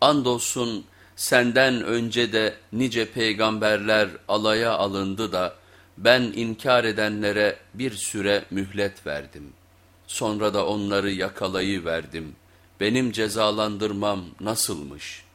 Andolsun senden önce de nice peygamberler alaya alındı da ben inkar edenlere bir süre mühlet verdim. Sonra da onları yakalayıverdim. Benim cezalandırmam nasılmış?''